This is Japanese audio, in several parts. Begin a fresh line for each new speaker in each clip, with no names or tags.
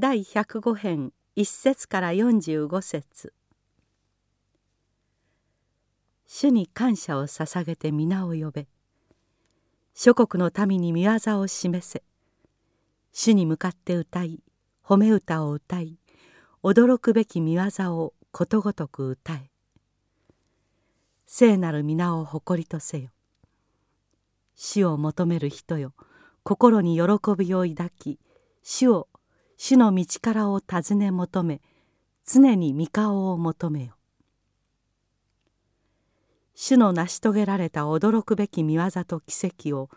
第105編1節から45節。主に感謝を捧げて皆を呼べ。諸国の民に見業を示せ。主に向かって歌い褒め歌を歌い驚くべき見業をことごとく歌え。聖なる皆を誇りとせよ。主を求める人よ心に喜びを抱き主を主の道からを尋ね求め常に御顔を求めよ。主の成し遂げられた驚くべき見業と奇跡を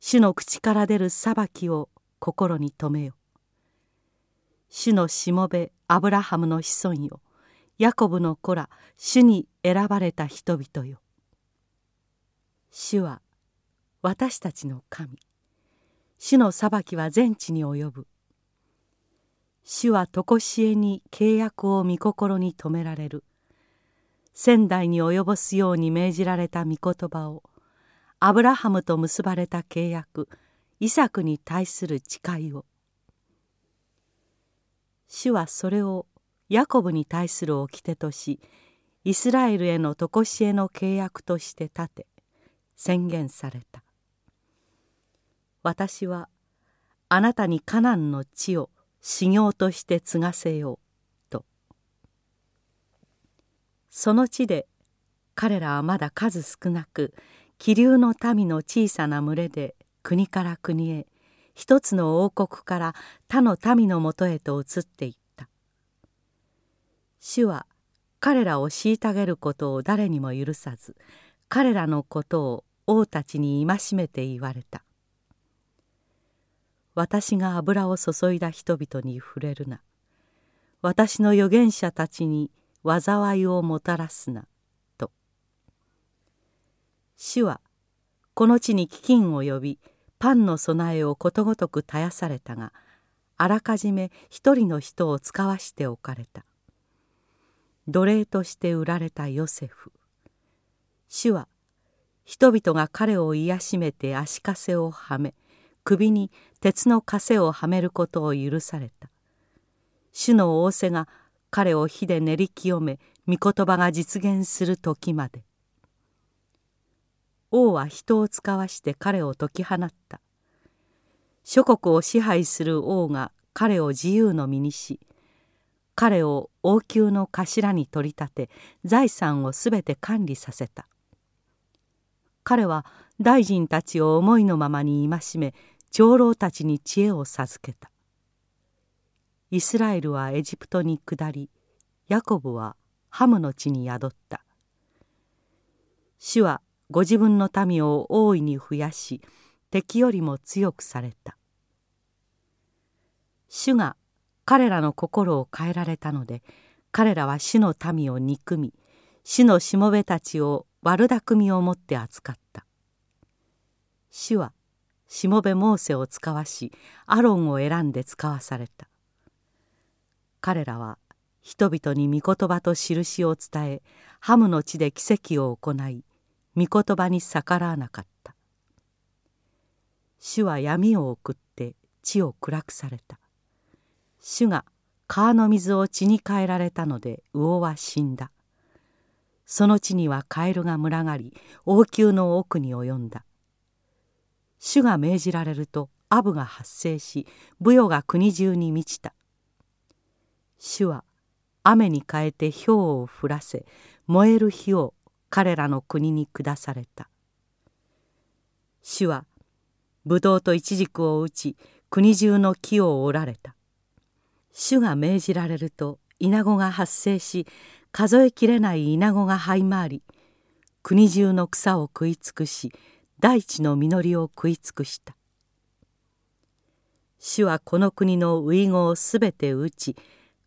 主の口から出る裁きを心に留めよ。主のしもべアブラハムの子孫よヤコブの子ら主に選ばれた人々よ。主は私たちの神。主の裁きは全地に及ぶ。主は常しえに契約を御心に止められる。仙台に及ぼすように命じられた御言葉をアブラハムと結ばれた契約イサクに対する誓いを。主はそれをヤコブに対する掟としイスラエルへの常しえの契約として立て宣言された。私はあなたにカナンの地を修行として継がせようと。その地で彼らはまだ数少なく気流の民の小さな群れで国から国へ一つの王国から他の民のもとへと移っていった。主は彼らを虐げることを誰にも許さず彼らのことを王たちに戒めて言われた。私が油を注いだ人々に触れるな。私の預言者たちに災いをもたらすな」と。主はこの地に飢饉を呼びパンの備えをことごとく絶やされたがあらかじめ一人の人を使わしておかれた。奴隷として売られたヨセフ。主は人々が彼を癒しめて足かせをはめ首に鉄の枷をはめることを許された。主の仰せが彼を火で練り清め御言葉が実現する時まで。王は人を使わして彼を解き放った。諸国を支配する王が彼を自由の身にし彼を王宮の頭に取り立て財産をすべて管理させた。彼は大臣たちを思いのままに戒め長老たちに知恵を授けた。イスラエルはエジプトに下りヤコブはハムの地に宿った。主はご自分の民を大いに増やし敵よりも強くされた。主が彼らの心を変えられたので彼らは主の民を憎み主のしもべたちを悪巧みをもって扱った。主はしもべモーセを使わしアロンを選んで使わされた。彼らは人々に御言葉と印を伝えハムの地で奇跡を行い御言葉に逆らわなかった。主は闇を送って地を暗くされた。主が川の水を血に変えられたので魚は死んだ。その地にはカエルが群がり王宮の奥に及んだ。主が命じられるとアブが発生し舞踊が国中に満ちた。主は雨に変えて氷を降らせ燃える火を彼らの国に下された。主はブドウとイチジクを打ち国中の木を折られた。主が命じられるとイナゴが発生し数えきれないイナゴが這い回り国中の草を食い尽くし大地の実りを食い尽くした。主はこの国の遺語をすべて打ち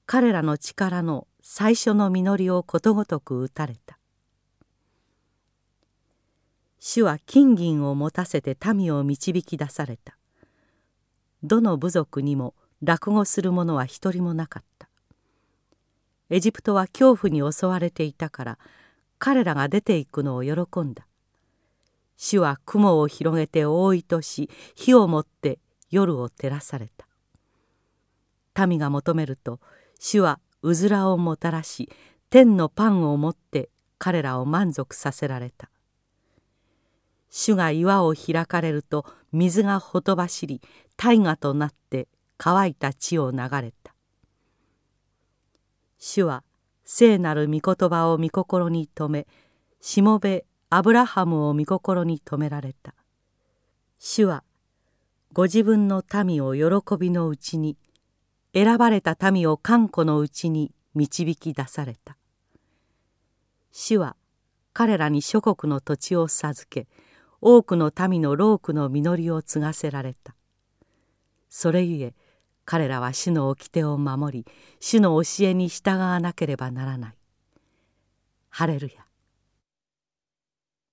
彼らの力の最初の実りをことごとく打たれた。主は金銀を持たせて民を導き出された。どの部族にも落語する者は一人もなかった。エジプトは恐怖に襲われていたから彼らが出ていくのを喜んだ。主は雲を広げて覆いとし火をもって夜を照らされた。民が求めると主はうずらをもたらし天のパンを持って彼らを満足させられた。主が岩を開かれると水がほとばしり大河となって乾いた地を流れた。主は聖なる御言葉を御心に留めしもべアブラハムを御心に留められた。主はご自分の民を喜びのうちに選ばれた民を看護のうちに導き出された。主は彼らに諸国の土地を授け多くの民の労苦の実りを継がせられた。それゆえ彼らは主の掟を守り主の教えに従わなければならない。ハレルヤ。